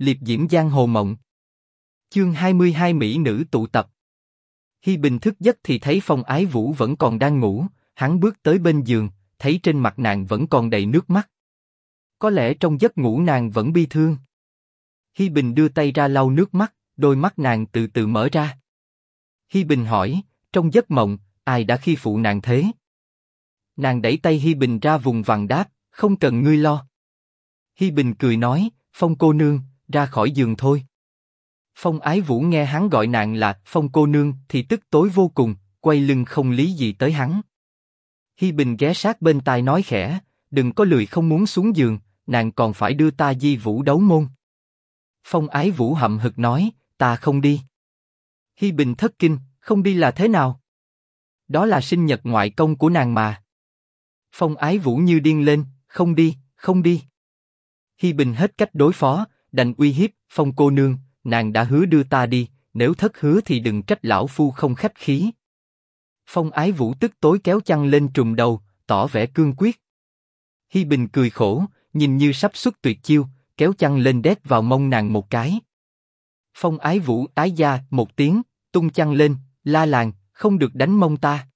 liệp diễm giang hồ mộng. Chương 22 Mỹ nữ tụ tập. Hi Bình thức giấc thì thấy Phong Ái Vũ vẫn còn đang ngủ, hắn bước tới bên giường, thấy trên mặt nàng vẫn còn đầy nước mắt. Có lẽ trong giấc ngủ nàng vẫn bi thương. Hi Bình đưa tay ra lau nước mắt, đôi mắt nàng từ từ mở ra. Hi Bình hỏi, trong giấc mộng, ai đã khi phụ nàng thế? Nàng đẩy tay Hi Bình ra vùng vằng đáp, không cần ngươi lo. Hi Bình cười nói, Phong cô nương, ra khỏi giường thôi. Phong Ái Vũ nghe hắn gọi nàng là Phong cô nương thì tức tối vô cùng, quay lưng không lý gì tới hắn. Hi Bình ghé sát bên tai nói khẽ, đừng có lười không muốn xuống giường, nàng còn phải đưa ta di vũ đấu môn. Phong Ái Vũ hậm hực nói, ta không đi. Hi Bình thất kinh, không đi là thế nào? Đó là sinh nhật ngoại công của nàng mà. Phong Ái Vũ như điên lên, không đi, không đi. Hi Bình hết cách đối phó, đành uy hiếp, Phong cô nương, nàng đã hứa đưa ta đi, nếu thất hứa thì đừng trách lão phu không khách khí. Phong Ái Vũ tức tối kéo chăn lên trùm đầu, tỏ vẻ cương quyết. Hi Bình cười khổ, nhìn như sắp xuất tuyệt chiêu, kéo chăn lên đét vào mông nàng một cái. Phong Ái Vũ ái gia một tiếng, tung chăn lên, la làng, không được đánh mông ta.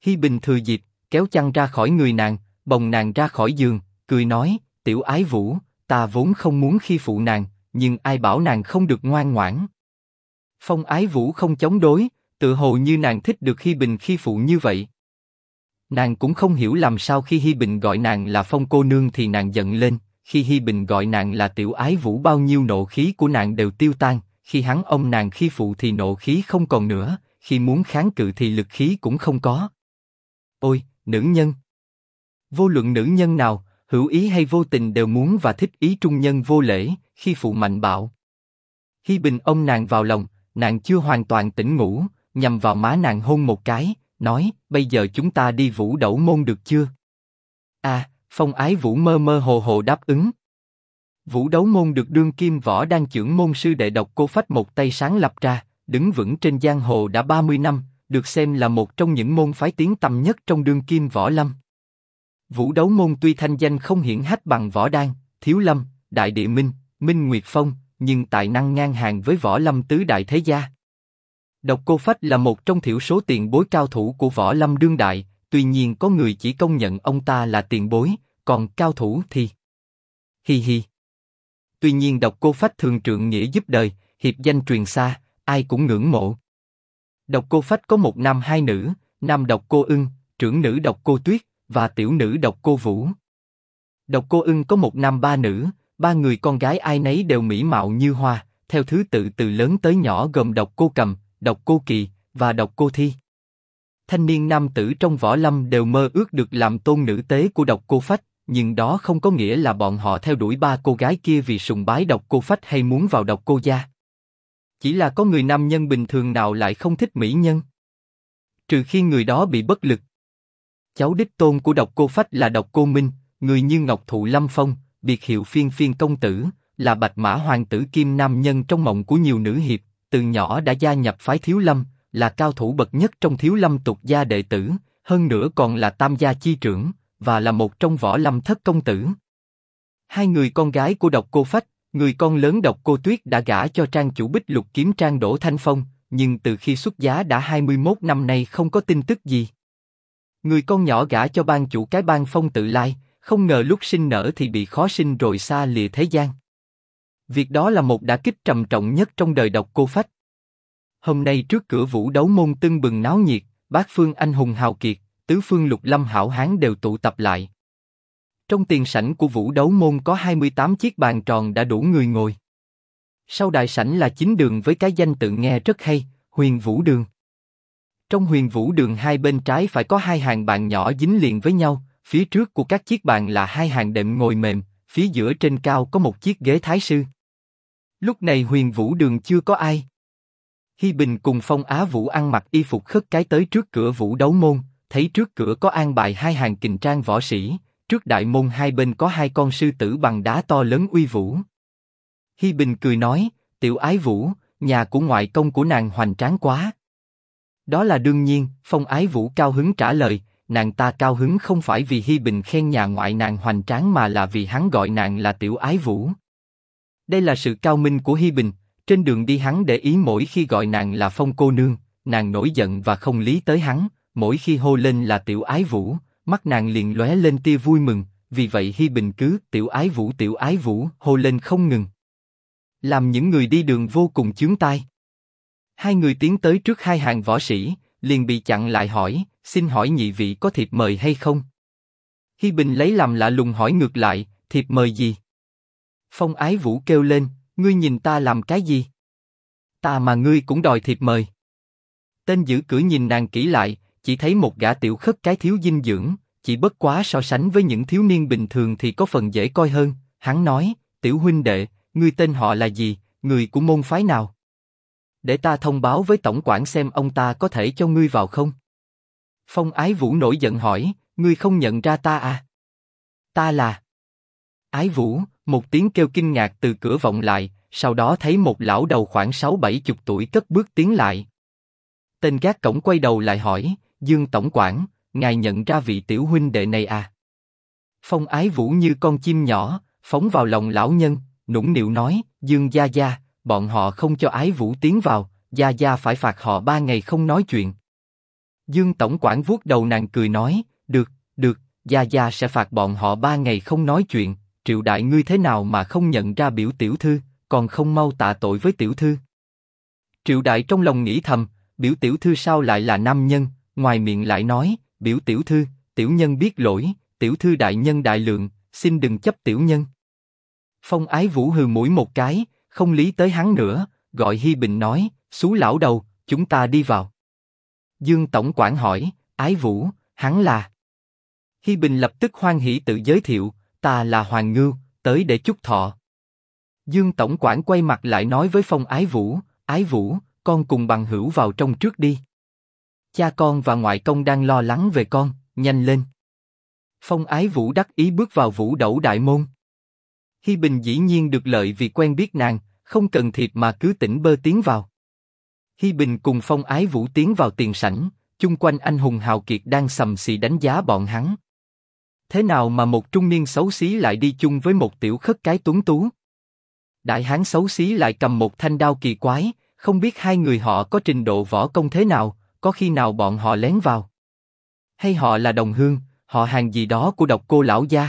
Hi Bình thừa dịp, kéo chăn ra khỏi người nàng, bồng nàng ra khỏi giường, cười nói, tiểu ái vũ, ta vốn không muốn khi phụ nàng, nhưng ai bảo nàng không được ngoan ngoãn. Phong ái vũ không chống đối, tự hồ như nàng thích được Hi Bình khi phụ như vậy. Nàng cũng không hiểu làm sao khi Hi Bình gọi nàng là Phong cô nương thì nàng giận lên, khi Hi Bình gọi nàng là tiểu ái vũ bao nhiêu nộ khí của nàng đều tiêu tan, khi hắn ôm nàng khi phụ thì nộ khí không còn nữa, khi muốn kháng cự thì lực khí cũng không có. Ôi, nữ nhân! Vô luận nữ nhân nào, hữu ý hay vô tình đều muốn và thích ý trung nhân vô lễ, khi phụ mạnh bạo. Hi Bình ôm nàng vào lòng, nàng chưa hoàn toàn tỉnh ngủ, nhằm vào má nàng hôn một cái, nói: bây giờ chúng ta đi vũ đẩu môn được chưa? À, Phong Ái Vũ mơ mơ hồ hồ đáp ứng. Vũ đấu môn được đương kim võ đang trưởng môn sư đệ độc cô phách một tay sáng lập ra, đứng vững trên giang hồ đã 30 năm, được xem là một trong những môn phái tiếng tầm nhất trong đương kim võ lâm. Vũ đấu môn tuy thanh danh không hiển hách bằng võ đan, thiếu lâm, đại địa minh, minh nguyệt phong, nhưng tài năng ngang hàng với võ lâm tứ đại thế gia. Độc Cô Phách là một trong thiểu số tiền bối cao thủ của võ lâm đương đại, tuy nhiên có người chỉ công nhận ông ta là tiền bối, còn cao thủ thì hi hi. Tuy nhiên Độc Cô Phách thường trượng nghĩa giúp đời, hiệp danh truyền xa, ai cũng ngưỡng mộ. Độc Cô Phách có một nam hai nữ, nam Độc Cô Ưng, trưởng nữ Độc Cô Tuyết và tiểu nữ Độc Cô Vũ. Độc Cô Ưng có một nam ba nữ, ba người con gái ai nấy đều mỹ mạo như hoa, theo thứ tự từ lớn tới nhỏ gồm Độc Cô Cầm, Độc Cô Kỳ và Độc Cô Thi. Thanh niên nam tử trong võ lâm đều mơ ước được làm tôn nữ tế của Độc Cô Phách, nhưng đó không có nghĩa là bọn họ theo đuổi ba cô gái kia vì sùng bái Độc Cô Phách hay muốn vào Độc Cô gia. Chỉ là có người nam nhân bình thường nào lại không thích mỹ nhân. Trừ khi người đó bị bất lực. Cháu đích tôn của độc cô phách là độc cô Minh, người như Ngọc Thụ Lâm Phong, biệt hiệu phiên phiên công tử, là bạch mã hoàng tử kim nam nhân trong mộng của nhiều nữ hiệp, từ nhỏ đã gia nhập phái thiếu lâm, là cao thủ bậc nhất trong thiếu lâm tục gia đệ tử, hơn nữa còn là tam gia chi trưởng và là một trong võ lâm thất công tử. Hai người con gái của độc cô phách, Người con lớn độc cô Tuyết đã gả cho trang chủ bích lục kiếm trang đổ Thanh Phong, nhưng từ khi xuất giá đã 21 năm nay không có tin tức gì. Người con nhỏ gả cho ban chủ cái ban phong tự lai, không ngờ lúc sinh nở thì bị khó sinh rồi xa lìa thế gian. Việc đó là một đả kích trầm trọng nhất trong đời độc cô phách. Hôm nay trước cửa vũ đấu môn tưng bừng náo nhiệt, bát phương anh hùng hào kiệt, tứ phương lục lâm hảo hán đều tụ tập lại. Trong tiền sảnh của vũ đấu môn có 28 chiếc bàn tròn đã đủ người ngồi. Sau đại sảnh là chính đường với cái danh tự nghe rất hay, Huyền Vũ Đường. Trong Huyền Vũ Đường hai bên trái phải có hai hàng bàn nhỏ dính liền với nhau, phía trước của các chiếc bàn là hai hàng đệm ngồi mềm, phía giữa trên cao có một chiếc ghế thái sư. Lúc này Huyền Vũ Đường chưa có ai. Hi Bình cùng Phong Á Vũ ăn mặc y phục khất cái tới trước cửa Vũ Đấu Môn, thấy trước cửa có an bài hai hàng kình trang võ sĩ, Trước đại môn hai bên có hai con sư tử bằng đá to lớn uy vũ. Hi Bình cười nói, tiểu ái vũ, nhà của ngoại công của nàng hoành tráng quá. Đó là đương nhiên, phong ái vũ cao hứng trả lời, nàng ta cao hứng không phải vì Hi Bình khen nhà ngoại nàng hoành tráng mà là vì hắn gọi nàng là tiểu ái vũ. Đây là sự cao minh của Hi Bình, trên đường đi hắn để ý mỗi khi gọi nàng là phong cô nương, nàng nổi giận và không lý tới hắn, mỗi khi hô lên là tiểu ái vũ, mắt nàng liền lóe lên tia vui mừng, vì vậy Hi Bình cứ tiểu ái vũ tiểu ái vũ hô lên không ngừng. Làm những người đi đường vô cùng chướng tai. Hai người tiến tới trước hai hàng võ sĩ, liền bị chặn lại hỏi, xin hỏi nhị vị có thiệp mời hay không? Hi Bình lấy làm lạ lùng hỏi ngược lại, thiệp mời gì? Phong Ái Vũ kêu lên, ngươi nhìn ta làm cái gì? Ta mà ngươi cũng đòi thiệp mời. Tên giữ cửa nhìn nàng kỹ lại, chỉ thấy một gã tiểu khất cái thiếu dinh dưỡng, chỉ bất quá so sánh với những thiếu niên bình thường thì có phần dễ coi hơn. Hắn nói, tiểu huynh đệ, ngươi tên họ là gì, người của môn phái nào? Để ta thông báo với tổng quản xem ông ta có thể cho ngươi vào không? Phong Ái Vũ nổi giận hỏi, ngươi không nhận ra ta à? Ta là Ái Vũ, một tiếng kêu kinh ngạc từ cửa vọng lại, sau đó thấy một lão đầu khoảng sáu bảy chục tuổi cất bước tiến lại. Tên gác cổng quay đầu lại hỏi, Dương Tổng quản, ngài nhận ra vị tiểu huynh đệ này à? Phong Ái Vũ như con chim nhỏ, phóng vào lòng lão nhân, nũng nịu nói, Dương Gia Gia, bọn họ không cho Ái Vũ tiến vào, Gia Gia phải phạt họ ba ngày không nói chuyện. Dương Tổng quản vuốt đầu nàng cười nói, được, được, Gia Gia sẽ phạt bọn họ ba ngày không nói chuyện, triệu đại ngươi thế nào mà không nhận ra biểu tiểu thư, còn không mau tạ tội với tiểu thư. Triệu đại trong lòng nghĩ thầm, biểu tiểu thư sao lại là nam nhân, ngoài miệng lại nói, biểu tiểu thư, tiểu nhân biết lỗi, tiểu thư đại nhân đại lượng, xin đừng chấp tiểu nhân. Phong ái vũ hừ mũi một cái, không lý tới hắn nữa, gọi Hi Bình nói, xú lão đầu, chúng ta đi vào. Dương Tổng quản hỏi, ái vũ, hắn là. Hi Bình lập tức hoan hỉ tự giới thiệu, ta là Hoàng Ngưu, tới để chúc thọ. Dương Tổng quản quay mặt lại nói với Phong Ái Vũ, Ái Vũ, con cùng bằng hữu vào trong trước đi. Cha con và ngoại công đang lo lắng về con, nhanh lên. Phong Ái Vũ đắc ý bước vào vũ đẩu đại môn. Hi Bình dĩ nhiên được lợi vì quen biết nàng, không cần thiệp mà cứ tỉnh bơ tiến vào. Hi Bình cùng Phong Ái Vũ tiến vào tiền sảnh, chung quanh anh hùng hào kiệt đang sầm xì đánh giá bọn hắn. Thế nào mà một trung niên xấu xí lại đi chung với một tiểu khất cái tuấn tú? Đại hán xấu xí lại cầm một thanh đao kỳ quái, không biết hai người họ có trình độ võ công thế nào, có khi nào bọn họ lén vào? Hay họ là đồng hương, họ hàng gì đó của độc cô lão gia?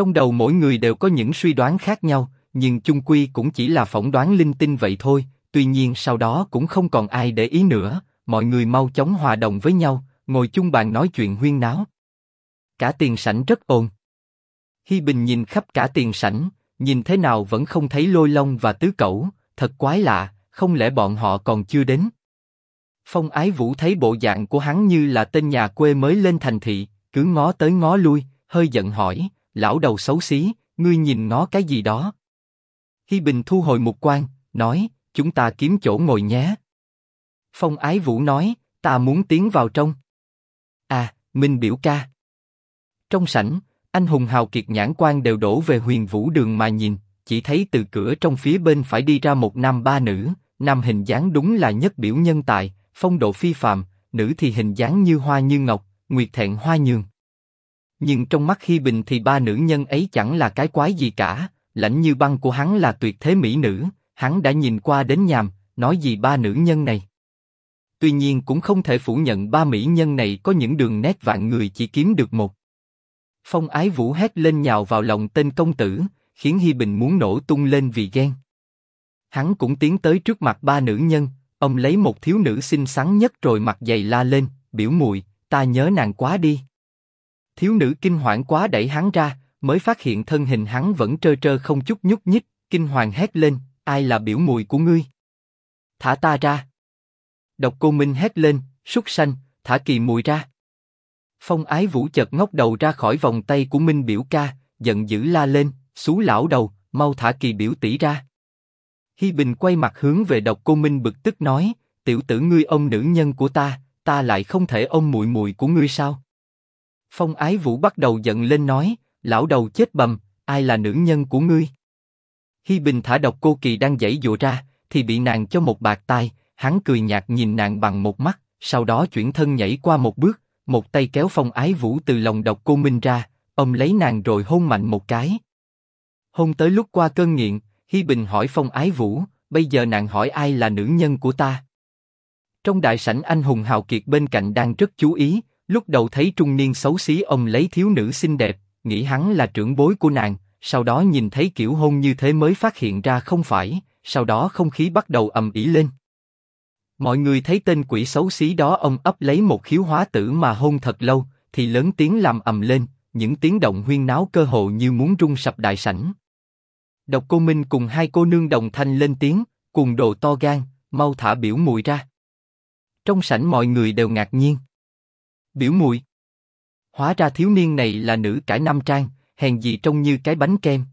Trong đầu mỗi người đều có những suy đoán khác nhau, nhưng chung quy cũng chỉ là phỏng đoán linh tinh vậy thôi. Tuy nhiên sau đó cũng không còn ai để ý nữa, mọi người mau chóng hòa đồng với nhau, ngồi chung bàn nói chuyện huyên náo. Cả tiền sảnh rất ồn. Hi Bình nhìn khắp cả tiền sảnh, nhìn thế nào vẫn không thấy lôi long và tứ cẩu, thật quái lạ, không lẽ bọn họ còn chưa đến? Phong Ái Vũ thấy bộ dạng của hắn như là tên nhà quê mới lên thành thị, cứ ngó tới ngó lui, hơi giận hỏi, lão đầu xấu xí, ngươi nhìn nó cái gì đó? Hi Bình thu hồi một quan, nói, chúng ta kiếm chỗ ngồi nhé. Phong Ái Vũ nói, ta muốn tiến vào trong. À, Minh biểu ca. Trong sảnh, anh hùng hào kiệt nhãn quan đều đổ về huyền vũ đường mà nhìn, chỉ thấy từ cửa trong phía bên phải đi ra một nam ba nữ, nam hình dáng đúng là nhất biểu nhân tài, phong độ phi phàm, nữ thì hình dáng như hoa như ngọc, nguyệt thẹn hoa nhường. Nhưng trong mắt khi bình thì ba nữ nhân ấy chẳng là cái quái gì cả, lãnh như băng của hắn là tuyệt thế mỹ nữ, hắn đã nhìn qua đến nhàm, nói gì ba nữ nhân này. Tuy nhiên cũng không thể phủ nhận ba mỹ nhân này có những đường nét vạn người chỉ kiếm được một. Phong Ái Vũ hét lên nhào vào lòng tên công tử, khiến Hi Bình muốn nổ tung lên vì ghen. Hắn cũng tiến tới trước mặt ba nữ nhân, ông lấy một thiếu nữ xinh xắn nhất rồi mặt dày la lên, biểu mùi, ta nhớ nàng quá đi. Thiếu nữ kinh hoảng quá đẩy hắn ra, mới phát hiện thân hình hắn vẫn trơ trơ không chút nhúc nhích, kinh hoàng hét lên, ai là biểu mùi của ngươi? Thả ta ra. Độc cô Minh hét lên, súc sanh, thả kỳ mùi ra. Phong Ái Vũ chợt ngóc đầu ra khỏi vòng tay của Minh biểu ca, giận dữ la lên, xú lão đầu, mau thả kỳ biểu tỷ ra. Hi Bình quay mặt hướng về độc cô Minh bực tức nói, tiểu tử ngươi ông nữ nhân của ta, ta lại không thể ông muội muội của ngươi sao? Phong Ái Vũ bắt đầu giận lên nói, lão đầu chết bầm, ai là nữ nhân của ngươi? Hi Bình thả độc cô kỳ đang dãy dụa ra, thì bị nàng cho một bạc tai, hắn cười nhạt nhìn nàng bằng một mắt, sau đó chuyển thân nhảy qua một bước, một tay kéo phong ái vũ từ lòng độc cô Minh ra, ông lấy nàng rồi hôn mạnh một cái. Hôn tới lúc qua cơn nghiện, Hi Bình hỏi Phong Ái Vũ, bây giờ nàng hỏi ai là nữ nhân của ta? Trong đại sảnh anh hùng hào kiệt bên cạnh đang rất chú ý, lúc đầu thấy trung niên xấu xí ông lấy thiếu nữ xinh đẹp, nghĩ hắn là trưởng bối của nàng, sau đó nhìn thấy kiểu hôn như thế mới phát hiện ra không phải, sau đó không khí bắt đầu ầm ĩ lên. Mọi người thấy tên quỷ xấu xí đó ông ấp lấy một khiếu hóa tử mà hôn thật lâu, thì lớn tiếng làm ầm lên, những tiếng động huyên náo cơ hồ như muốn rung sập đại sảnh. Độc Cô Minh cùng hai cô nương đồng thanh lên tiếng, cùng đồ to gan, mau thả biểu mùi ra. Trong sảnh mọi người đều ngạc nhiên. Biểu mùi. Hóa ra thiếu niên này là nữ cải nam trang, hèn gì trông như cái bánh kem.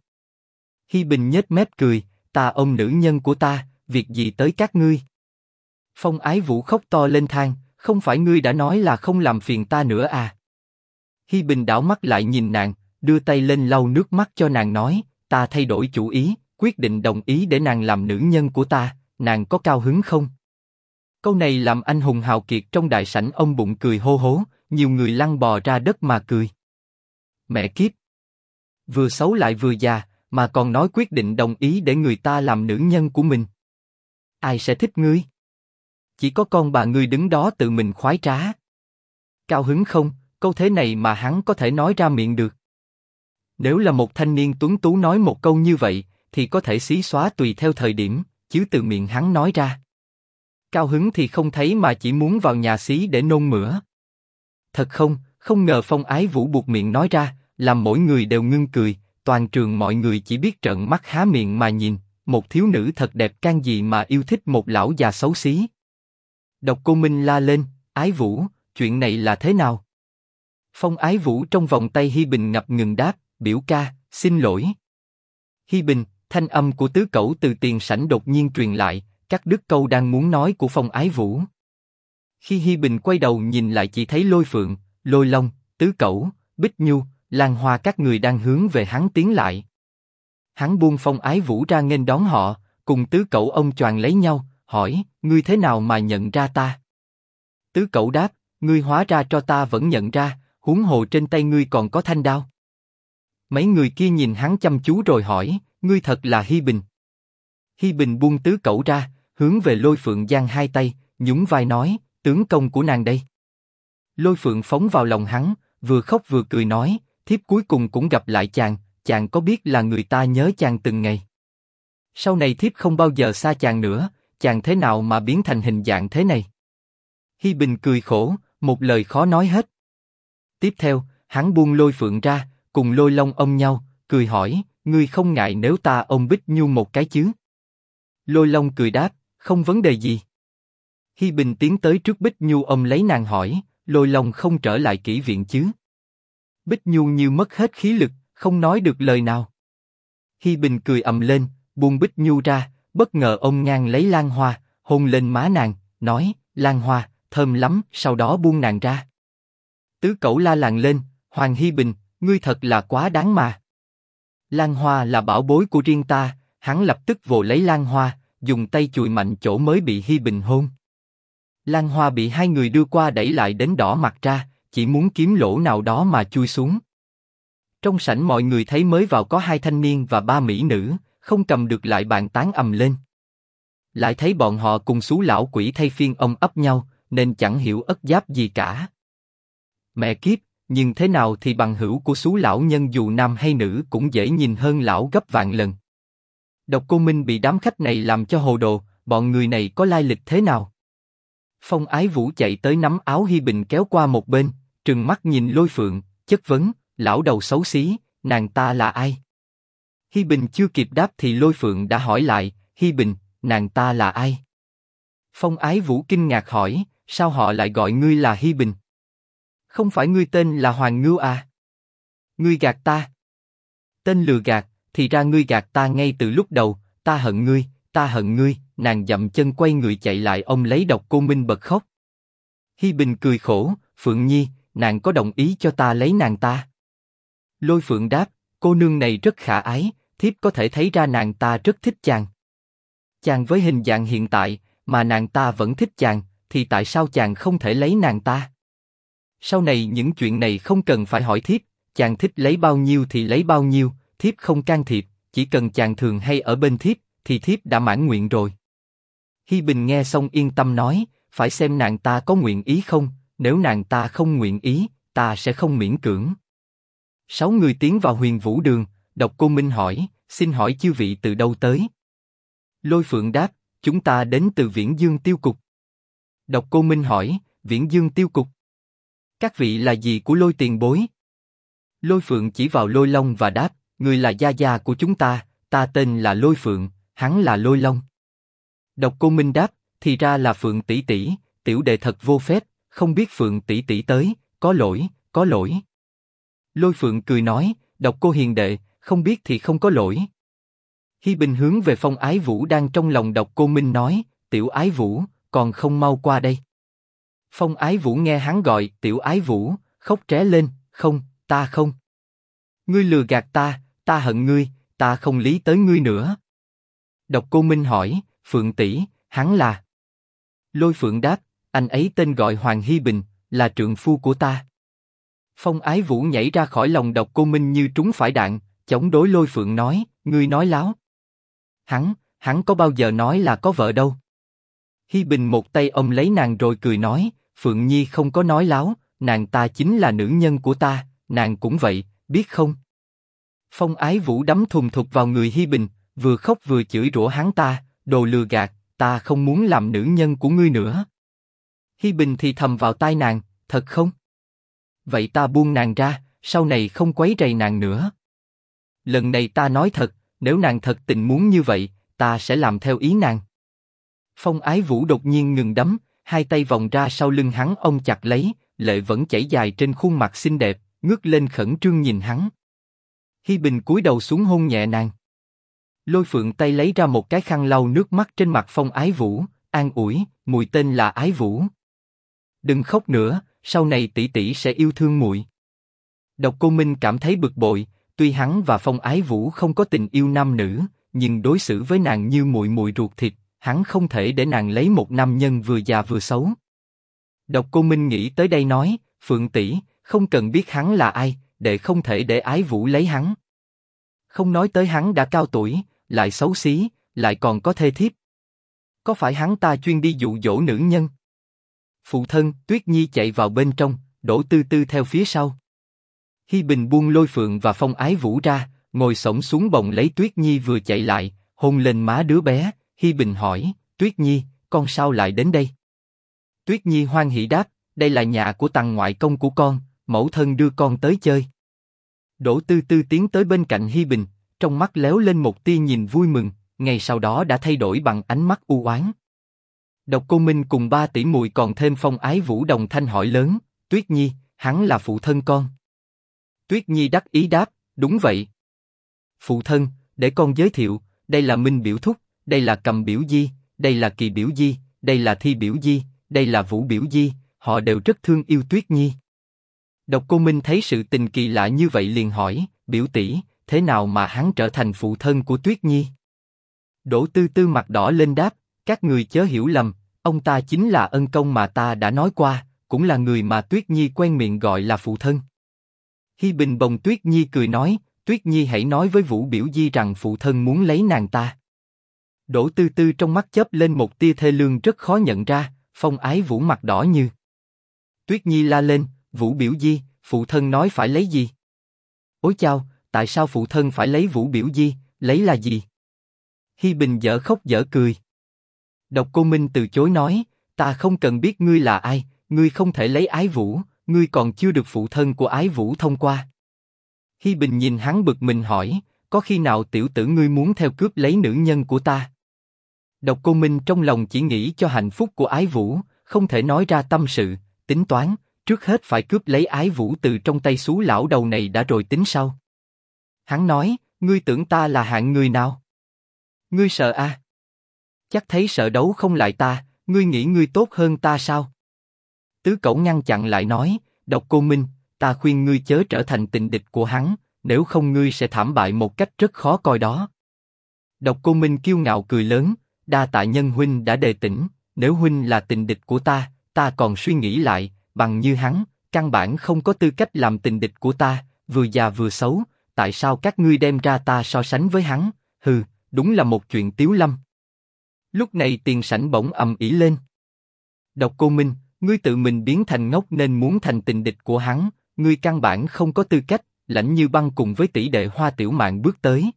Hi Bình nhếch mép cười, ta ôm nữ nhân của ta, việc gì tới các ngươi? Phong Ái Vũ khóc to lên thang không phải ngươi đã nói là không làm phiền ta nữa à? Hi Bình đảo mắt lại nhìn nàng, đưa tay lên lau nước mắt cho nàng nói, ta thay đổi chủ ý, quyết định đồng ý để nàng làm nữ nhân của ta, nàng có cao hứng không? Câu này làm anh hùng hào kiệt trong đại sảnh ông bụng cười hô hố, nhiều người lăn bò ra đất mà cười. Mẹ kiếp! Vừa xấu lại vừa già, mà còn nói quyết định đồng ý để người ta làm nữ nhân của mình. Ai sẽ thích ngươi? Chỉ có con bà ngươi đứng đó tự mình khoái trá. Cao hứng không? Câu thế này mà hắn có thể nói ra miệng được. Nếu là một thanh niên tuấn tú nói một câu như vậy, thì có thể xí xóa tùy theo thời điểm, chứ từ miệng hắn nói ra. Cao hứng thì không thấy mà chỉ muốn vào nhà xí để nôn mửa. Thật không, không ngờ phong ái vũ buộc miệng nói ra, làm mỗi người đều ngưng cười, toàn trường mọi người chỉ biết trợn mắt há miệng mà nhìn, một thiếu nữ thật đẹp can gì mà yêu thích một lão già xấu xí. Độc cô Minh la lên, ái vũ, chuyện này là thế nào? Phong ái vũ trong vòng tay Hi Bình ngập ngừng đáp, biểu ca, xin lỗi. Hi Bình, thanh âm của tứ cẩu từ tiền sảnh đột nhiên truyền lại, cắt đứt câu đang muốn nói của Phong ái vũ. Khi Hi Bình quay đầu nhìn lại chỉ thấy lôi phượng, lôi long, tứ cẩu, bích nhu, lan hoa các người đang hướng về hắn tiến lại. Hắn buông Phong ái vũ ra nghênh đón họ, cùng tứ cẩu ông choàng lấy nhau, hỏi, ngươi thế nào mà nhận ra ta? Tứ cẩu đáp, ngươi hóa ra cho ta vẫn nhận ra, huống hồ trên tay ngươi còn có thanh đao. Mấy người kia nhìn hắn chăm chú rồi hỏi, ngươi thật là Hi Bình. Hi Bình buông tứ cẩu ra, hướng về Lôi Phượng giang hai tay, nhún vai nói, tướng công của nàng đây. Lôi Phượng phóng vào lòng hắn, vừa khóc vừa cười nói, thiếp cuối cùng cũng gặp lại chàng, chàng có biết là người ta nhớ chàng từng ngày. Sau này thiếp không bao giờ xa chàng nữa, chàng thế nào mà biến thành hình dạng thế này? Hi Bình cười khổ, một lời khó nói hết. Tiếp theo, hắn buông lôi phượng ra, cùng lôi long ôm nhau, cười hỏi, ngươi không ngại nếu ta ôm Bích Nhu một cái chứ? Lôi long cười đáp, không vấn đề gì. Hi Bình tiến tới trước Bích Nhu ôm lấy nàng hỏi, lôi lòng không trở lại kỹ viện chứ? Bích Nhu như mất hết khí lực, không nói được lời nào. Hi Bình cười ầm lên, buông Bích Nhu ra, bất ngờ ông ngang lấy lan hoa, hôn lên má nàng, nói, lan hoa, thơm lắm, sau đó buông nàng ra. Tứ cẩu la làng lên, Hoàng Hi Bình, ngươi thật là quá đáng mà. Lan hoa là bảo bối của riêng ta, hắn lập tức vồ lấy lan hoa, dùng tay chùi mạnh chỗ mới bị Hi Bình hôn. Lan hoa bị hai người đưa qua đẩy lại đến đỏ mặt ra, chỉ muốn kiếm lỗ nào đó mà chui xuống. Trong sảnh mọi người thấy mới vào có hai thanh niên và ba mỹ nữ, không cầm được lại bàn tán ầm lên. Lại thấy bọn họ cùng xú lão quỷ thay phiên ông ấp nhau, nên chẳng hiểu ất giáp gì cả. Mẹ kiếp, nhưng thế nào thì bằng hữu của xú lão nhân dù nam hay nữ cũng dễ nhìn hơn lão gấp vạn lần. Độc Cô Minh bị đám khách này làm cho hồ đồ, bọn người này có lai lịch thế nào? Phong Ái Vũ chạy tới nắm áo Hi Bình kéo qua một bên, trừng mắt nhìn Lôi Phượng, chất vấn, lão đầu xấu xí, nàng ta là ai? Hi Bình chưa kịp đáp thì Lôi Phượng đã hỏi lại, Hi Bình, nàng ta là ai? Phong Ái Vũ kinh ngạc hỏi, sao họ lại gọi ngươi là Hi Bình? Không phải ngươi tên là Hoàng Ngưu à? Ngươi gạt ta. Tên lừa gạt, thì ra ngươi gạt ta ngay từ lúc đầu, ta hận ngươi, ta hận ngươi, nàng dậm chân quay người chạy lại ông lấy độc cô Minh bật khóc. Hi Bình cười khổ, Phượng Nhi, nàng có đồng ý cho ta lấy nàng ta? Lôi Phượng đáp, cô nương này rất khả ái, thiếp có thể thấy ra nàng ta rất thích chàng. Chàng với hình dạng hiện tại, mà nàng ta vẫn thích chàng, thì tại sao chàng không thể lấy nàng ta? Sau này những chuyện này không cần phải hỏi thiếp, chàng thích lấy bao nhiêu thì lấy bao nhiêu, thiếp không can thiệp, chỉ cần chàng thường hay ở bên thiếp, thì thiếp đã mãn nguyện rồi. Hi Bình nghe xong yên tâm nói, phải xem nàng ta có nguyện ý không, nếu nàng ta không nguyện ý, ta sẽ không miễn cưỡng. Sáu người tiến vào huyền vũ đường, độc cô Minh hỏi, xin hỏi chư vị từ đâu tới? Lôi Phượng đáp, chúng ta đến từ Viễn Dương Tiêu Cục. Độc cô Minh hỏi, Viễn Dương Tiêu Cục. Các vị là gì của lôi tiền bối? Lôi Phượng chỉ vào lôi long và đáp, người là gia gia của chúng ta, ta tên là lôi Phượng, hắn là lôi long. Độc cô Minh đáp, thì ra là Phượng tỷ tỷ, tiểu đệ thật vô phép, không biết Phượng tỷ tỷ tới, có lỗi, có lỗi. Lôi Phượng cười nói, độc cô hiền đệ, không biết thì không có lỗi. Hi Bình hướng về Phong Ái Vũ đang trong lòng độc cô Minh nói, tiểu Ái Vũ, còn không mau qua đây. Phong Ái Vũ nghe hắn gọi, tiểu Ái Vũ, khóc tré lên, không, ta không. Ngươi lừa gạt ta, ta hận ngươi, ta không lý tới ngươi nữa. Độc cô Minh hỏi, Phượng tỷ, hắn là? Lôi Phượng đáp, anh ấy tên gọi Hoàng Hi Bình, là trượng phu của ta. Phong Ái Vũ nhảy ra khỏi lòng độc cô Minh như trúng phải đạn, chống đối Lôi Phượng nói, ngươi nói láo. Hắn, hắn có bao giờ nói là có vợ đâu? Hi Bình một tay ôm lấy nàng rồi cười nói, Phượng Nhi không có nói láo, nàng ta chính là nữ nhân của ta, nàng cũng vậy, biết không? Phong Ái Vũ đấm thùng thục vào người Hi Bình, vừa khóc vừa chửi rủa hắn ta, đồ lừa gạt, ta không muốn làm nữ nhân của ngươi nữa. Hi Bình thì thầm vào tai nàng, thật không? Vậy ta buông nàng ra, sau này không quấy rầy nàng nữa. Lần này ta nói thật, nếu nàng thật tình muốn như vậy, ta sẽ làm theo ý nàng. Phong Ái Vũ đột nhiên ngừng đấm, hai tay vòng ra sau lưng hắn ông chặt lấy, lệ vẫn chảy dài trên khuôn mặt xinh đẹp, ngước lên khẩn trương nhìn hắn. Hi Bình cúi đầu xuống hôn nhẹ nàng. Lôi Phượng tay lấy ra một cái khăn lau nước mắt trên mặt Phong Ái Vũ, an ủi, mùi tên là Ái Vũ. Đừng khóc nữa, sau này tỷ tỷ sẽ yêu thương muội. Độc Cô Minh cảm thấy bực bội, tuy hắn và Phong Ái Vũ không có tình yêu nam nữ, nhưng đối xử với nàng như muội muội ruột thịt, hắn không thể để nàng lấy một nam nhân vừa già vừa xấu. Độc Cô Minh nghĩ tới đây nói, Phượng tỷ, không cần biết hắn là ai, để không thể để Ái Vũ lấy hắn. Không nói tới hắn đã cao tuổi, lại xấu xí, lại còn có thê thiếp. Có phải hắn ta chuyên đi dụ dỗ nữ nhân? Phụ thân, Tuyết Nhi chạy vào bên trong, đổ tư tư theo phía sau. Hi Bình buông lôi phượng và phong ái vũ ra, ngồi sổng xuống bồng lấy Tuyết Nhi vừa chạy lại, hôn lên má đứa bé. Hi Bình hỏi, Tuyết Nhi, con sao lại đến đây? Tuyết Nhi hoan hỉ đáp, đây là nhà của tăng ngoại công của con, mẫu thân đưa con tới chơi. Đỗ Tư Tư tiến tới bên cạnh Hi Bình, trong mắt léo lên một tia nhìn vui mừng, ngày sau đó đã thay đổi bằng ánh mắt u oán. Độc Cô Minh cùng ba tỷ muội còn thêm phong ái vũ đồng thanh hỏi lớn, Tuyết Nhi, hắn là phụ thân con. Tuyết Nhi đắc ý đáp, đúng vậy. Phụ thân, để con giới thiệu, đây là Minh Biểu Thúc, đây là Cầm Biểu Di, đây là Kỳ Biểu Di, đây là Thi Biểu Di, đây là Vũ Biểu Di, họ đều rất thương yêu Tuyết Nhi. Độc Cô Minh thấy sự tình kỳ lạ như vậy liền hỏi, biểu tỷ, thế nào mà hắn trở thành phụ thân của Tuyết Nhi? Đỗ Tư Tư mặt đỏ lên đáp, các người chớ hiểu lầm, ông ta chính là ân công mà ta đã nói qua, cũng là người mà Tuyết Nhi quen miệng gọi là phụ thân. Hi Bình bồng Tuyết Nhi cười nói, Tuyết Nhi hãy nói với Vũ Biểu Di rằng phụ thân muốn lấy nàng ta. Đỗ Tư Tư trong mắt chớp lên một tia thê lương rất khó nhận ra, phong ái Vũ mặt đỏ như. Tuyết Nhi la lên, Vũ Biểu Di, phụ thân nói phải lấy gì? Ôi chao, tại sao phụ thân phải lấy Vũ Biểu Di, lấy là gì? Hi Bình dở khóc dở cười. Độc Cô Minh từ chối nói, ta không cần biết ngươi là ai, ngươi không thể lấy Ái Vũ, ngươi còn chưa được phụ thân của Ái Vũ thông qua. Hi Bình nhìn hắn bực mình hỏi, có khi nào tiểu tử ngươi muốn theo cướp lấy nữ nhân của ta? Độc Cô Minh trong lòng chỉ nghĩ cho hạnh phúc của Ái Vũ, không thể nói ra tâm sự, tính toán, trước hết phải cướp lấy Ái Vũ từ trong tay xú lão đầu này đã rồi tính sau. Hắn nói, ngươi tưởng ta là hạng người nào? Ngươi sợ a? À? Chắc thấy sợ đấu không lại ta, ngươi nghĩ ngươi tốt hơn ta sao? Tứ Cẩu ngăn chặn lại nói, độc cô Minh, ta khuyên ngươi chớ trở thành tình địch của hắn, nếu không ngươi sẽ thảm bại một cách rất khó coi đó. Độc cô Minh kiêu ngạo cười lớn, đa tạ nhân huynh đã đề tỉnh, nếu huynh là tình địch của ta, ta còn suy nghĩ lại, bằng như hắn, căn bản không có tư cách làm tình địch của ta, vừa già vừa xấu, tại sao các ngươi đem ra ta so sánh với hắn? Hừ, đúng là một chuyện tiếu lâm. Lúc này tiền sảnh bỗng ầm ĩ lên. Độc Cô Minh, ngươi tự mình biến thành ngốc nên muốn thành tình địch của hắn, ngươi căn bản không có tư cách. Lãnh Như Băng cùng với tỷ đệ Hoa Tiểu Mạn bước tới.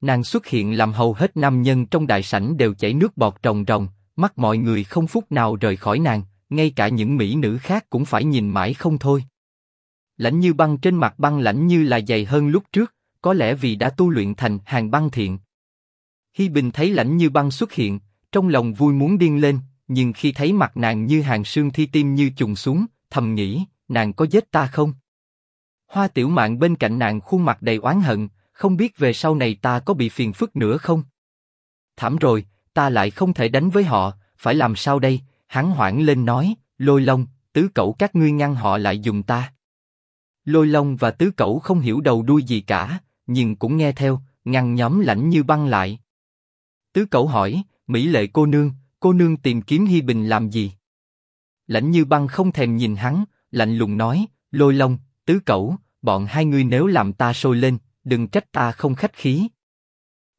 Nàng xuất hiện làm hầu hết nam nhân trong đại sảnh đều chảy nước bọt ròng ròng, mắt mọi người không phút nào rời khỏi nàng, ngay cả những mỹ nữ khác cũng phải nhìn mãi không thôi. Lãnh Như Băng trên mặt băng lãnh như là dày hơn lúc trước, có lẽ vì đã tu luyện thành hàng băng thiện. Hi Bình thấy Lãnh Như Băng xuất hiện, trong lòng vui muốn điên lên, nhưng khi thấy mặt nàng như hàng sương thi tim như trùng xuống, thầm nghĩ, nàng có giết ta không? Hoa Tiểu Mạn bên cạnh nàng khuôn mặt đầy oán hận, không biết về sau này ta có bị phiền phức nữa không? Thảm rồi, ta lại không thể đánh với họ, phải làm sao đây? Hắn hoảng lên nói, Lôi Long, tứ cẩu các ngươi ngăn họ lại dùng ta. Lôi Long và tứ cẩu không hiểu đầu đuôi gì cả, nhưng cũng nghe theo, ngăn nhóm lãnh như băng lại. Tứ cẩu hỏi, Mỹ lệ cô nương, cô nương tìm kiếm Hi Bình làm gì? Lãnh như băng không thèm nhìn hắn, lạnh lùng nói, Lôi Long, tứ cẩu, bọn hai ngươi nếu làm ta sôi lên, đừng trách ta không khách khí.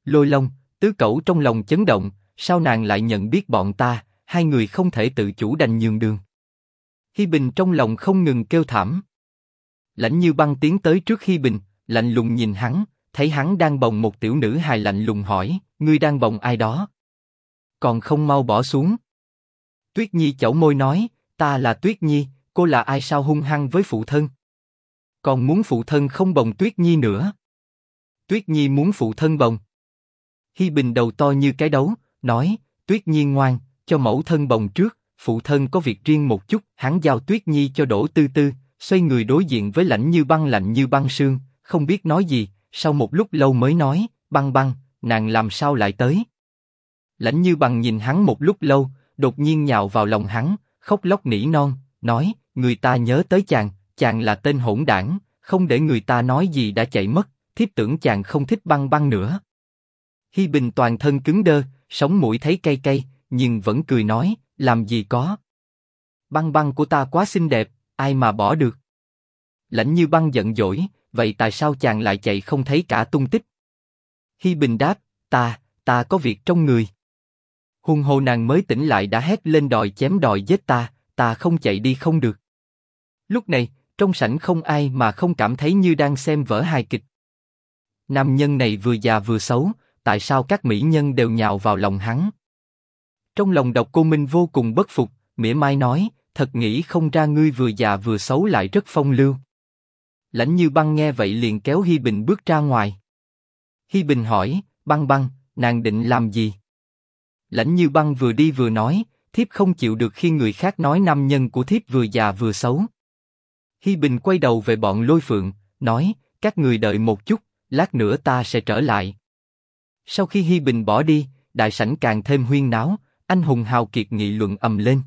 Lôi Long, tứ cẩu trong lòng chấn động, sao nàng lại nhận biết bọn ta? Hai người không thể tự chủ đành nhường đường. Hi Bình trong lòng không ngừng kêu thảm. Lãnh Như Băng tiến tới trước Hi Bình, lạnh lùng nhìn hắn, thấy hắn đang bồng một tiểu nữ hài lạnh lùng hỏi, ngươi đang bồng ai đó? Còn không mau bỏ xuống. Tuyết Nhi chẩu môi nói, ta là Tuyết Nhi, cô là ai sao hung hăng với phụ thân? Còn muốn phụ thân không bồng Tuyết Nhi nữa. Tuyết Nhi muốn phụ thân bồng. Hi Bình đầu to như cái đấu, nói, Tuyết Nhi ngoan, cho mẫu thân bồng trước, phụ thân có việc riêng một chút, hắn giao Tuyết Nhi cho Đỗ Tư Tư, xoay người đối diện với lạnh như băng lạnh như băng sương, không biết nói gì, sau một lúc lâu mới nói, băng băng, nàng làm sao lại tới? Lãnh như băng nhìn hắn một lúc lâu, đột nhiên nhào vào lòng hắn, khóc lóc nỉ non, nói, người ta nhớ tới chàng, chàng là tên hỗn đảng, không để người ta nói gì đã chạy mất, thiếp tưởng chàng không thích băng băng nữa. Hi Bình toàn thân cứng đơ, sống mũi thấy cay cay, nhưng vẫn cười nói, làm gì có. Băng băng của ta quá xinh đẹp, ai mà bỏ được. Lãnh như băng giận dỗi, vậy tại sao chàng lại chạy không thấy cả tung tích? Hi Bình đáp, ta, ta có việc trong người. Hùng hồ nàng mới tỉnh lại đã hét lên đòi chém đòi giết ta, ta không chạy đi không được. Lúc này, trong sảnh không ai mà không cảm thấy như đang xem vở hài kịch. Nam nhân này vừa già vừa xấu, tại sao các mỹ nhân đều nhào vào lòng hắn? Trong lòng độc cô Minh vô cùng bất phục, mỉa mai nói, thật nghĩ không ra ngươi vừa già vừa xấu lại rất phong lưu. Lãnh Như Băng nghe vậy liền kéo Hi Bình bước ra ngoài. Hi Bình hỏi, Băng Băng, nàng định làm gì? Lãnh Như Băng vừa đi vừa nói, thiếp không chịu được khi người khác nói nam nhân của thiếp vừa già vừa xấu. Hi Bình quay đầu về bọn Lôi Phượng, nói, các người đợi một chút, lát nữa ta sẽ trở lại. Sau khi Hi Bình bỏ đi, đại sảnh càng thêm huyên náo, anh hùng hào kiệt nghị luận ầm lên.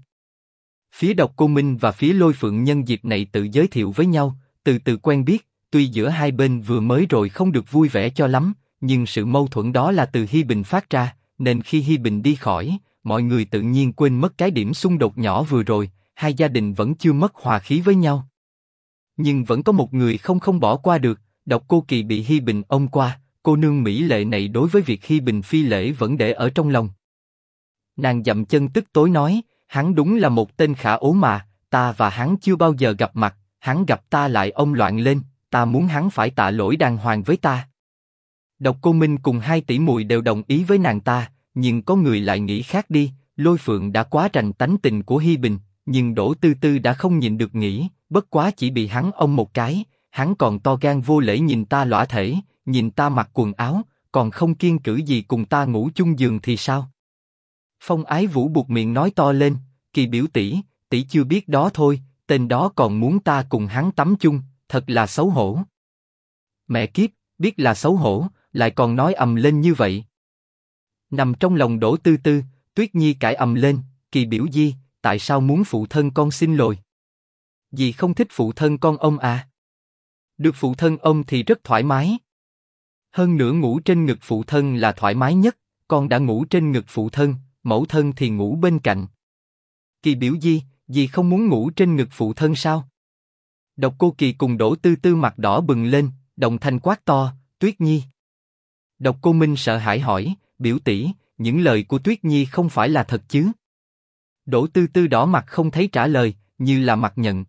Phía độc cô Minh và phía Lôi Phượng nhân dịp này tự giới thiệu với nhau, từ từ quen biết, tuy giữa hai bên vừa mới rồi không được vui vẻ cho lắm, nhưng sự mâu thuẫn đó là từ Hi Bình phát ra, nên khi Hi Bình đi khỏi, mọi người tự nhiên quên mất cái điểm xung đột nhỏ vừa rồi, hai gia đình vẫn chưa mất hòa khí với nhau. Nhưng vẫn có một người không không bỏ qua được, độc cô kỳ bị Hi Bình ôm qua, cô nương mỹ lệ này đối với việc Hi Bình phi lễ vẫn để ở trong lòng. Nàng dậm chân tức tối nói, hắn đúng là một tên khả ố mà, ta và hắn chưa bao giờ gặp mặt, hắn gặp ta lại ông loạn lên, ta muốn hắn phải tạ lỗi đàng hoàng với ta. Độc Cô Minh cùng hai tỷ muội đều đồng ý với nàng ta, nhưng có người lại nghĩ khác đi. Lôi Phượng đã quá rành tánh tình của Hi Bình, nhưng Đỗ Tư Tư đã không nhịn được nghĩ, bất quá chỉ bị hắn ông một cái, hắn còn to gan vô lễ nhìn ta lõa thể, nhìn ta mặc quần áo, còn không kiên cử gì cùng ta ngủ chung giường thì sao? Phong Ái Vũ buộc miệng nói to lên, kỳ biểu tỷ, tỷ chưa biết đó thôi, tên đó còn muốn ta cùng hắn tắm chung, thật là xấu hổ. Mẹ kiếp, biết là xấu hổ, lại còn nói ầm lên như vậy. Nằm trong lòng đổ tư tư, Tuyết Nhi cãi ầm lên, kỳ biểu di, tại sao muốn phụ thân con xin lỗi? Dì không thích phụ thân con ông à? Được phụ thân ông thì rất thoải mái. Hơn nữa ngủ trên ngực phụ thân là thoải mái nhất, con đã ngủ trên ngực phụ thân, mẫu thân thì ngủ bên cạnh. Kỳ biểu di, dì không muốn ngủ trên ngực phụ thân sao? Độc cô kỳ cùng đổ tư tư mặt đỏ bừng lên, đồng thanh quát to, Tuyết Nhi. Độc Cô Minh sợ hãi hỏi, biểu tỷ, những lời của Tuyết Nhi không phải là thật chứ? Đỗ Tư Tư đỏ mặt không thấy trả lời, như là mặt nhận.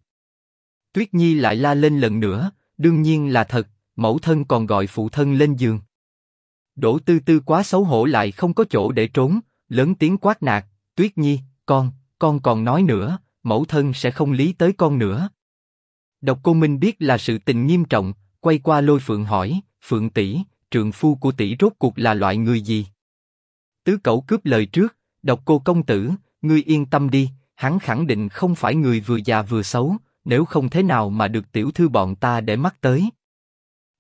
Tuyết Nhi lại la lên lần nữa, đương nhiên là thật, mẫu thân còn gọi phụ thân lên giường. Đỗ Tư Tư quá xấu hổ lại không có chỗ để trốn, lớn tiếng quát nạt, Tuyết Nhi, con, con còn nói nữa, mẫu thân sẽ không lý tới con nữa. Độc Cô Minh biết là sự tình nghiêm trọng, quay qua Lôi Phượng hỏi, Phượng tỷ, trường phu của tỷ rốt cuộc là loại người gì? Tứ Cẩu cướp lời trước, Độc Cô công tử, ngươi yên tâm đi, hắn khẳng định không phải người vừa già vừa xấu, nếu không thế nào mà được tiểu thư bọn ta để mắt tới.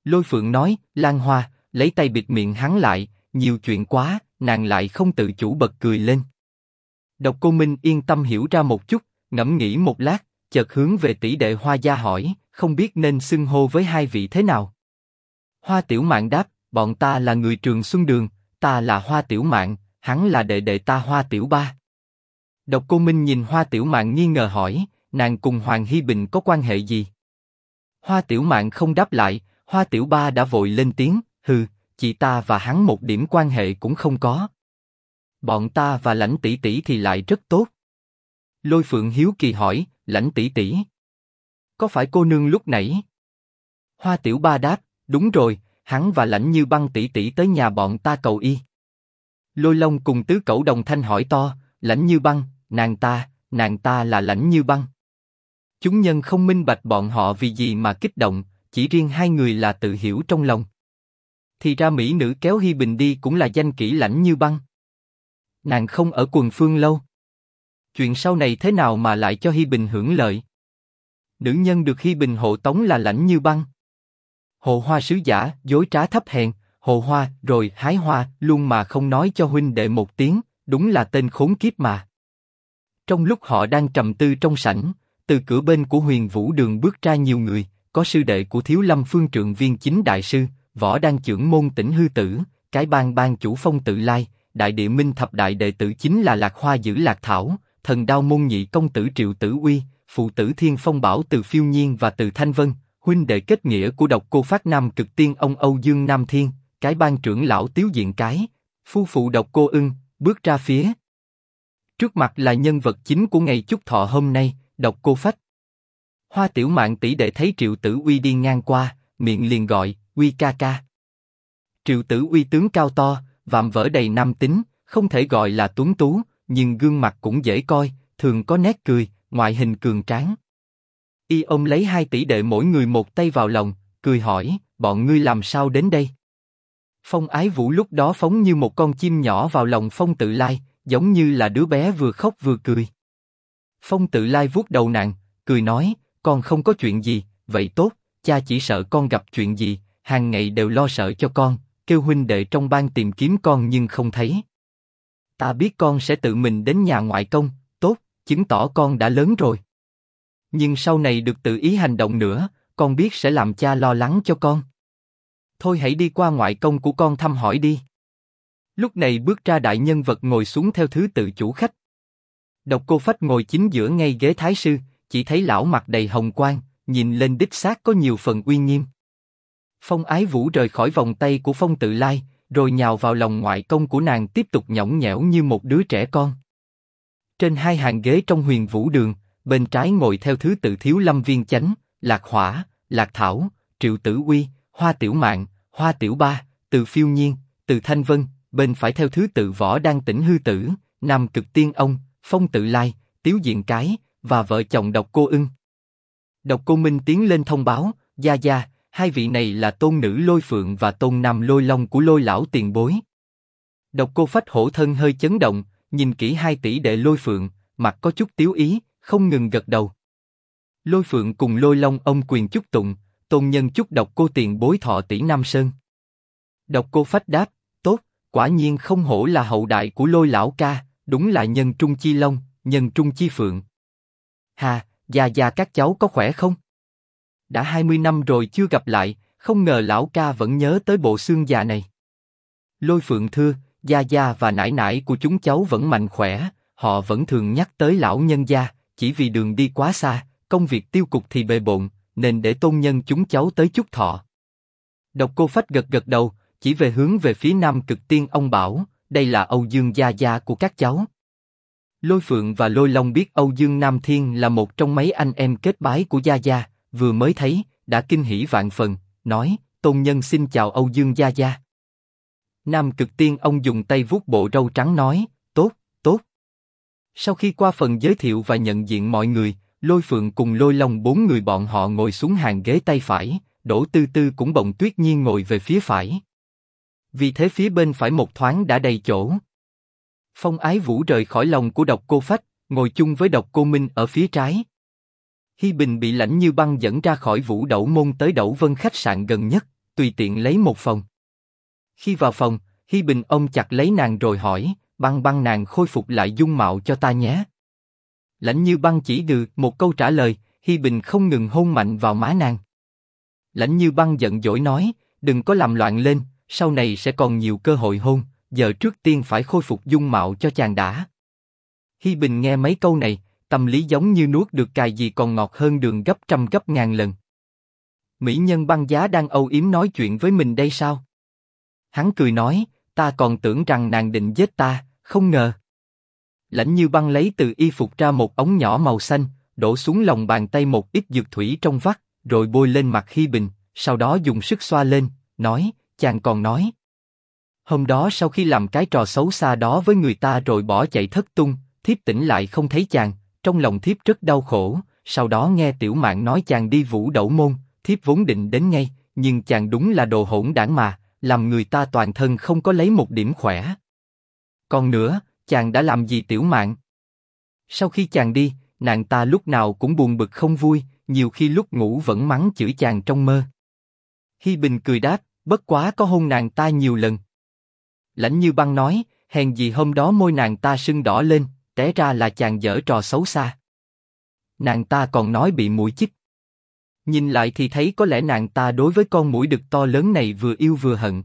Lôi Phượng nói, Lan Hoa, lấy tay bịt miệng hắn lại, nhiều chuyện quá, nàng lại không tự chủ bật cười lên. Độc Cô Minh yên tâm hiểu ra một chút, ngẫm nghĩ một lát, chợt hướng về tỷ đệ Hoa gia hỏi, không biết nên xưng hô với hai vị thế nào. Hoa Tiểu Mạn đáp, bọn ta là người trường Xuân Đường, ta là Hoa Tiểu Mạn, hắn là đệ đệ ta Hoa Tiểu Ba. Độc Cô Minh nhìn Hoa Tiểu Mạn nghi ngờ hỏi, nàng cùng Hoàng Hi Bình có quan hệ gì? Hoa Tiểu Mạn không đáp lại, Hoa Tiểu Ba đã vội lên tiếng, hừ, chị ta và hắn một điểm quan hệ cũng không có. Bọn ta và lãnh tỷ tỷ thì lại rất tốt. Lôi Phượng hiếu kỳ hỏi, lãnh tỷ tỷ, có phải cô nương lúc nãy? Hoa Tiểu Ba đáp, đúng rồi, hắn và lãnh như băng tỷ tỷ tới nhà bọn ta cầu y. Lôi Long cùng tứ cẩu đồng thanh hỏi to, lãnh như băng, nàng ta, nàng ta là lãnh như băng. Chúng nhân không minh bạch bọn họ vì gì mà kích động, chỉ riêng hai người là tự hiểu trong lòng. Thì ra mỹ nữ kéo Hi Bình đi cũng là danh kỹ lãnh như băng. Nàng không ở quần phương lâu. Chuyện sau này thế nào mà lại cho Hi Bình hưởng lợi? Nữ nhân được Hi Bình hộ tống là lãnh như băng. Hồ Hoa sứ giả, dối trá thấp hèn, Hồ Hoa, rồi hái hoa, luôn mà không nói cho huynh đệ một tiếng, đúng là tên khốn kiếp mà. Trong lúc họ đang trầm tư trong sảnh, từ cửa bên của Huyền Vũ Đường bước ra nhiều người, có sư đệ của Thiếu Lâm Phương Trượng Viên chính đại sư, võ đang trưởng môn tỉnh hư tử, cái bang bang chủ phong tự lai, đại địa minh thập đại đệ tử chính là lạc hoa giữ lạc thảo, thần đao môn nhị công tử triệu tử uy, phụ tử thiên phong bảo từ phiêu nhiên và từ thanh vân, huynh đệ kết nghĩa của độc cô phát nam cực tiên ông âu dương nam thiên, cái bang trưởng lão tiếu diện cái, phu phụ độc cô ưng, bước ra phía. Trước mặt là nhân vật chính của ngày chúc thọ hôm nay, độc cô phách. Hoa tiểu mạng tỷ đệ thấy triệu tử uy đi ngang qua, miệng liền gọi, uy ca ca. Triệu tử uy tướng cao to, vạm vỡ đầy nam tính, không thể gọi là tuấn tú, nhưng gương mặt cũng dễ coi, thường có nét cười, ngoại hình cường tráng. Y ôm lấy hai tỷ đệ mỗi người một tay vào lòng, cười hỏi, bọn ngươi làm sao đến đây? Phong Ái Vũ lúc đó phóng như một con chim nhỏ vào lòng Phong Tự Lai, giống như là đứa bé vừa khóc vừa cười. Phong Tự Lai vuốt đầu nàng, cười nói, con không có chuyện gì, vậy tốt, cha chỉ sợ con gặp chuyện gì, hàng ngày đều lo sợ cho con, kêu huynh đệ trong ban tìm kiếm con nhưng không thấy. Ta biết con sẽ tự mình đến nhà ngoại công, tốt, chứng tỏ con đã lớn rồi. Nhưng sau này được tự ý hành động nữa, con biết sẽ làm cha lo lắng cho con. Thôi hãy đi qua ngoại công của con thăm hỏi đi. Lúc này bước ra đại nhân vật ngồi xuống theo thứ tự chủ khách. Độc cô phách ngồi chính giữa ngay ghế thái sư, chỉ thấy lão mặt đầy hồng quang, nhìn lên đích xác có nhiều phần uy nghiêm. Phong Ái Vũ rời khỏi vòng tay của Phong Tự Lai, rồi nhào vào lòng ngoại công của nàng tiếp tục nhõng nhẽo như một đứa trẻ con. Trên hai hàng ghế trong Huyền Vũ Đường, bên trái ngồi theo thứ tự Thiếu Lâm Viên Chánh, Lạc Hỏa, Lạc Thảo, Triệu Tử Uy, Hoa Tiểu Mạn, Hoa Tiểu Ba, Từ Phiêu Nhiên, Từ Thanh Vân, bên phải theo thứ tự Võ đang Tỉnh Hư Tử, Nam Cực Tiên Ông, Phong Tự Lai, Tiếu Diện Cái và vợ chồng Độc Cô Ưng. Độc Cô Minh tiến lên thông báo, Gia Gia, hai vị này là tôn nữ Lôi Phượng và tôn nam Lôi Long của Lôi lão tiền bối. Độc Cô Phách hổ thân hơi chấn động, nhìn kỹ hai tỷ đệ Lôi Phượng, mặt có chút tiếu ý, không ngừng gật đầu. Lôi Phượng cùng Lôi Long ông quyền chúc tụng, tôn nhân chúc độc cô tiền bối thọ tỷ Nam Sơn. Độc cô phách đáp, tốt, quả nhiên không hổ là hậu đại của Lôi lão ca, đúng là nhân trung chi long, nhân trung chi phượng. Hà, già già các cháu có khỏe không? Đã 20 năm rồi chưa gặp lại, không ngờ lão ca vẫn nhớ tới bộ xương già này. Lôi Phượng thưa, gia gia và nải nải của chúng cháu vẫn mạnh khỏe, họ vẫn thường nhắc tới lão nhân gia, chỉ vì đường đi quá xa, công việc tiêu cục thì bề bộn, nên để tôn nhân chúng cháu tới chúc thọ. Độc cô Phách gật gật đầu, chỉ về hướng về phía nam cực tiên ông bảo, đây là Âu Dương gia gia của các cháu. Lôi Phượng và Lôi Long biết Âu Dương Nam Thiên là một trong mấy anh em kết bái của gia gia, vừa mới thấy, đã kinh hỉ vạn phần, nói, tôn nhân xin chào Âu Dương gia gia. Nam cực tiên ông dùng tay vuốt bộ râu trắng nói, tốt, tốt. Sau khi qua phần giới thiệu và nhận diện mọi người, Lôi Phượng cùng Lôi Long bốn người bọn họ ngồi xuống hàng ghế tay phải, Đỗ Tư Tư cũng bỗng tuyết nhiên ngồi về phía phải. Vì thế phía bên phải một thoáng đã đầy chỗ. Phong Ái Vũ rời khỏi lòng của Độc Cô Phách, ngồi chung với Độc Cô Minh ở phía trái. Hi Bình bị lãnh như băng dẫn ra khỏi Vũ Đậu Môn tới Đậu Vân khách sạn gần nhất, tùy tiện lấy một phòng. Khi vào phòng, Hi Bình ôm chặt lấy nàng rồi hỏi, băng băng nàng khôi phục lại dung mạo cho ta nhé. Lãnh như băng chỉ được một câu trả lời, Hi Bình không ngừng hôn mạnh vào má nàng. Lãnh như băng giận dỗi nói, đừng có làm loạn lên, sau này sẽ còn nhiều cơ hội hôn, giờ trước tiên phải khôi phục dung mạo cho chàng đã. Hi Bình nghe mấy câu này, tâm lý giống như nuốt được cài gì còn ngọt hơn đường gấp trăm gấp ngàn lần. Mỹ nhân băng giá đang âu yếm nói chuyện với mình đây sao? Hắn cười nói, ta còn tưởng rằng nàng định giết ta, không ngờ. Lãnh như băng lấy từ y phục ra một ống nhỏ màu xanh, đổ xuống lòng bàn tay một ít dược thủy trong vắt, rồi bôi lên mặt Hi Bình, sau đó dùng sức xoa lên, nói, chàng còn nói. Hôm đó sau khi làm cái trò xấu xa đó với người ta rồi bỏ chạy thất tung, thiếp tỉnh lại không thấy chàng, trong lòng thiếp rất đau khổ. Sau đó nghe tiểu mạng nói chàng đi vũ đậu môn, thiếp vốn định đến ngay, nhưng chàng đúng là đồ hỗn đảng mà, làm người ta toàn thân không có lấy một điểm khỏe. Còn nữa, chàng đã làm gì tiểu mạng? Sau khi chàng đi, nàng ta lúc nào cũng buồn bực không vui, nhiều khi lúc ngủ vẫn mắng chửi chàng trong mơ. Hi Bình cười đáp, bất quá có hôn nàng ta nhiều lần. Lãnh Như Băng nói, hèn gì hôm đó môi nàng ta sưng đỏ lên, té ra là chàng dở trò xấu xa. Nàng ta còn nói bị mũi chích. Nhìn lại thì thấy có lẽ nàng ta đối với con mũi đực to lớn này vừa yêu vừa hận.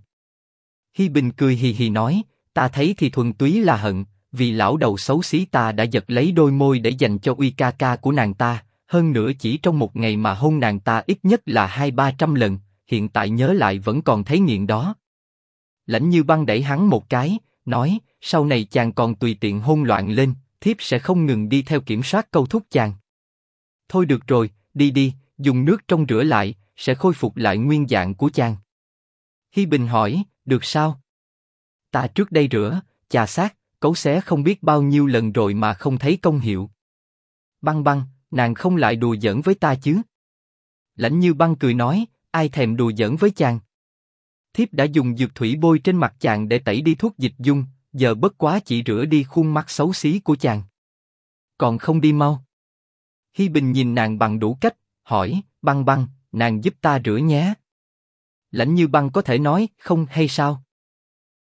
Hi Bình cười hì hì nói, ta thấy thì thuần túy là hận, vì lão đầu xấu xí ta đã giật lấy đôi môi để dành cho uy ca ca của nàng ta, hơn nữa chỉ trong một ngày mà hôn nàng ta ít nhất là hai ba trăm lần, hiện tại nhớ lại vẫn còn thấy nghiện đó. Lãnh Như Băng đẩy hắn một cái, nói, sau này chàng còn tùy tiện hôn loạn lên, thiếp sẽ không ngừng đi theo kiểm soát câu thúc chàng. Thôi được rồi, đi đi, dùng nước trong rửa lại, sẽ khôi phục lại nguyên dạng của chàng. Hi Bình hỏi, được sao? Ta trước đây rửa, chà sát, cấu xé không biết bao nhiêu lần rồi mà không thấy công hiệu. Băng băng, nàng không lại đùa giỡn với ta chứ? Lãnh Như Băng cười nói, ai thèm đùa giỡn với chàng? Thiếp đã dùng dược thủy bôi trên mặt chàng để tẩy đi thuốc dịch dung, giờ bất quá chỉ rửa đi khuôn mặt xấu xí của chàng. Còn không đi mau. Hi Bình nhìn nàng bằng đủ cách, hỏi, băng băng, nàng giúp ta rửa nhé. Lãnh như băng có thể nói, không hay sao?